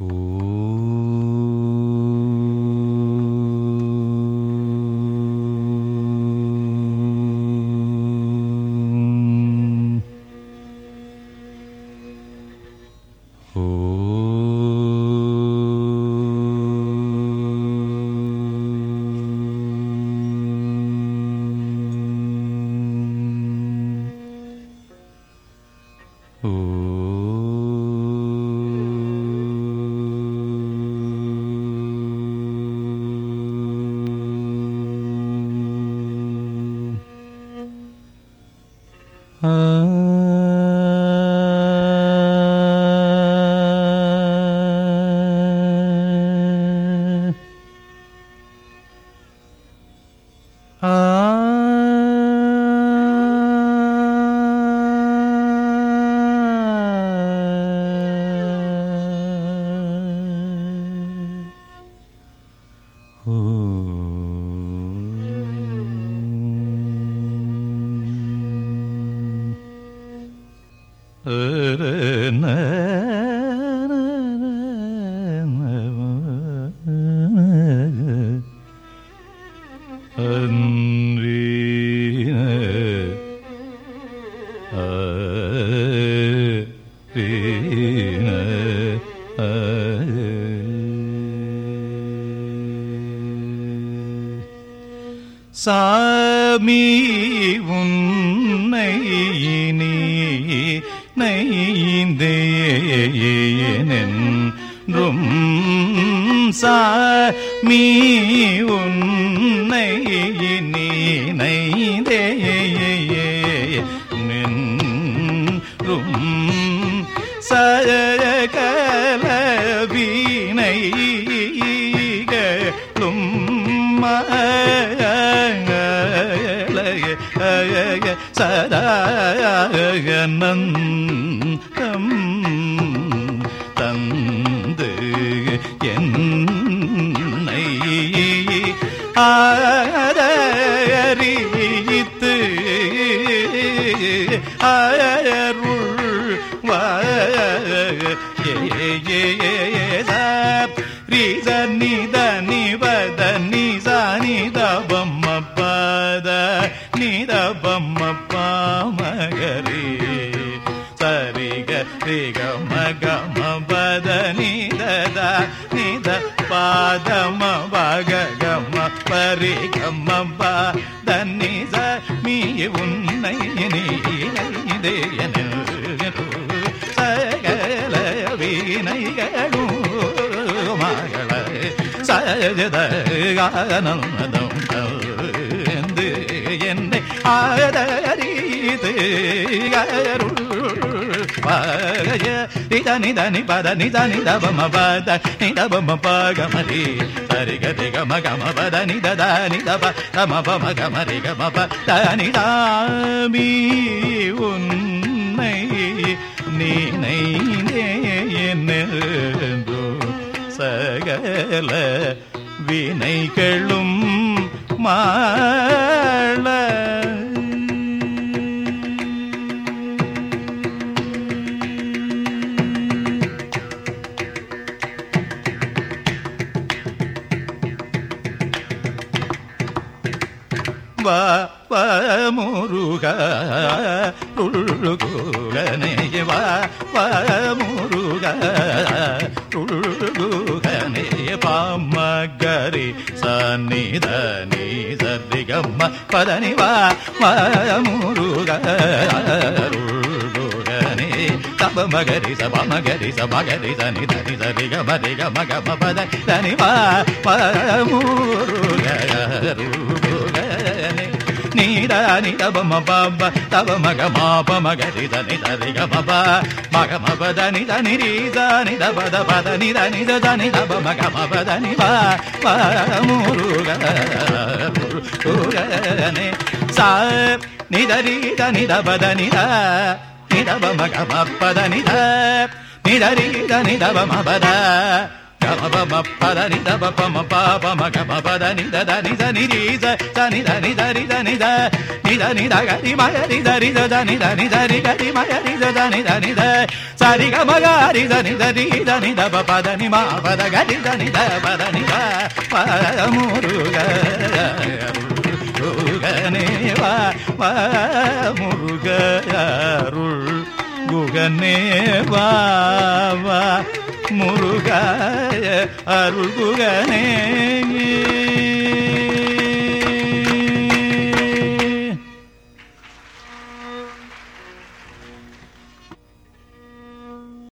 Ooh. Ah. Uh... சாமி உன்னை நீ நெய்ந்தேனென்றும் சாமி உன்னை நீ நைந்தே நின்றும் சகல வீணைகளும் சதானந்தம் தந்து என்னை ஆதரித்து அருள் ஏ ரிக மக மபத நிதத நித பாதம பக கம பரி கம பத நிச மீ உன்னை நீதேயன சகல வீணைகளும் மகள சஜத ஆனந்தம் என்று என்னை ஆதரித்து அருள் பாய நித நித நிபத நித நித பம பத. நித பம பகமரி சரி கதி கம கம பத. நித த நித ப கம பம கமரி கம ப. த நிதாமி உன்னை நினைந்தேனோ சகல வினைகளும் மாள మురుగ రుళ్ళుగనే మురుగ రుళ్ళుగనే పామగరి సన్నిధని సద్దిగమ్మ పదని వా మురుగ రుళ్ళుగనే సబ మగరి సబ మగరి స మగరి స ని ధని స రి గ మ రి గ మ గ మ పద ధని వా మురుగ నీడ నిద బాబ తవ మగ మాప మగ నిద నిద నిగ బాబ. మగ మబద నిద నిరీద నిద బద పద నిద నిద ద నిద బ. మగ మబద ని. మురుగనే సా నిదరీద నిద బద నిద నిద బ మగ మపద నిద నిదరీద నిద బ మబద గమ పద ని ద పమ ప మ గమ పద ని ద ద ని ద ని రి ద ద ని ద ని ద రి ద ని ద ని ద ని ద గ రి మ రి ద రి ద ద ని ద ని ద రి గ రి మ రి ద ద ని ద ని முருகாய அருள்குகனே